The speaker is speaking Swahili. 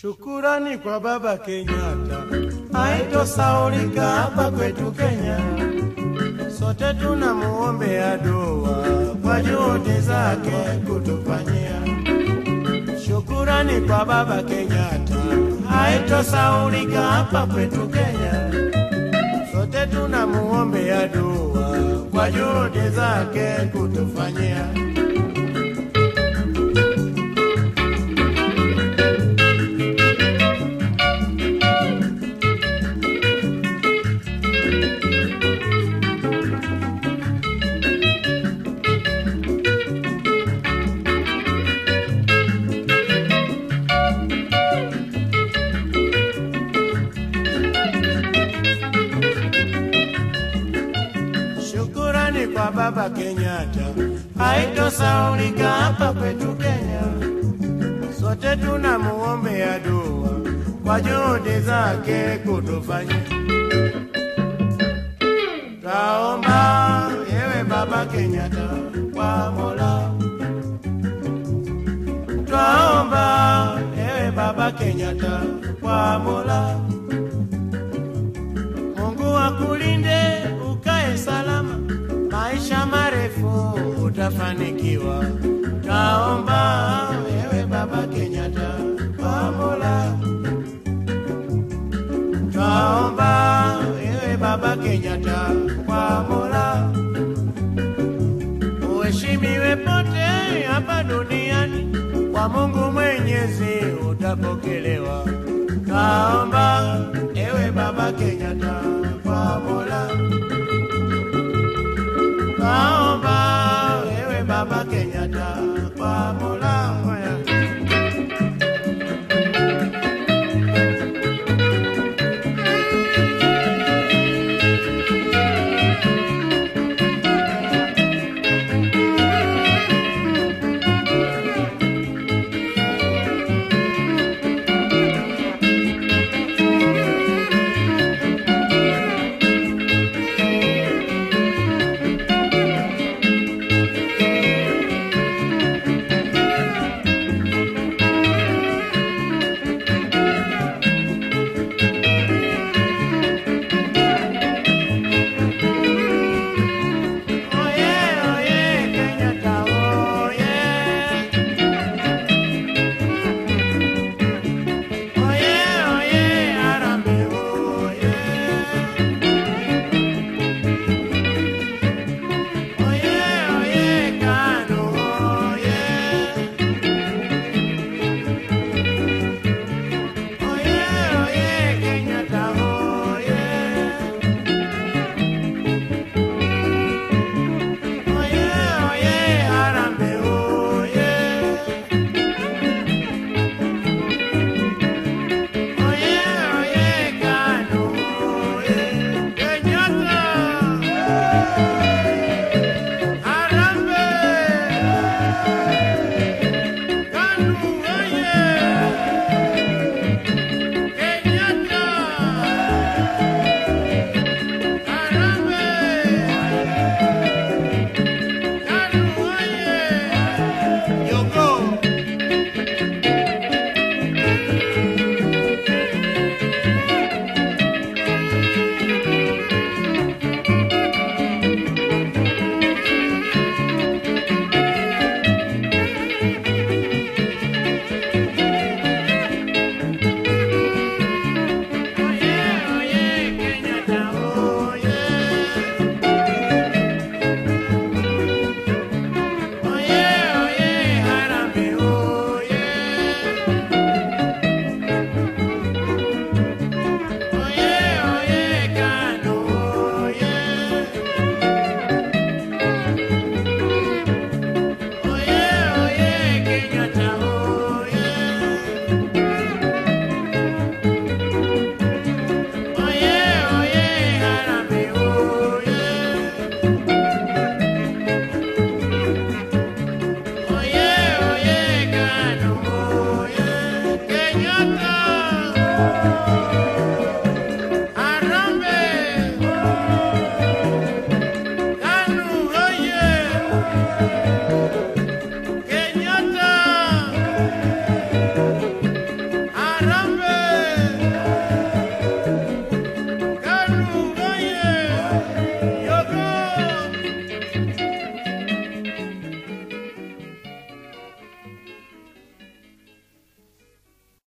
Shukurani kwa Baba Kenyatta, haitosaulika hapa kwetu Kenya. Sote tunamuombea dua kwa juhudi zake kutufanyia. Shukurani kwa Baba Kenyatta, haitosaulika hapa kwetu Kenya. Sote tunamuombea dua kwa juhudi zake kutufanyia. Kwa Baba Kenyatta, haitosaulika hapa kwetu Kenya. Sote tunamuombea dua kwa juhudi zake kutufanyia. Twaomba yewe Baba Kenyatta kwa Mola, twaomba yewe Baba Kenyatta kwa Mola. Utafanikiwa. Taomba wewe Baba Kenyatta kwa Mola, taomba wewe Baba Kenyatta kwa Mola, uheshimiwe pote hapa duniani, kwa Mungu Mwenyezi utapokelewa. Taomba ewe Baba Kenyatta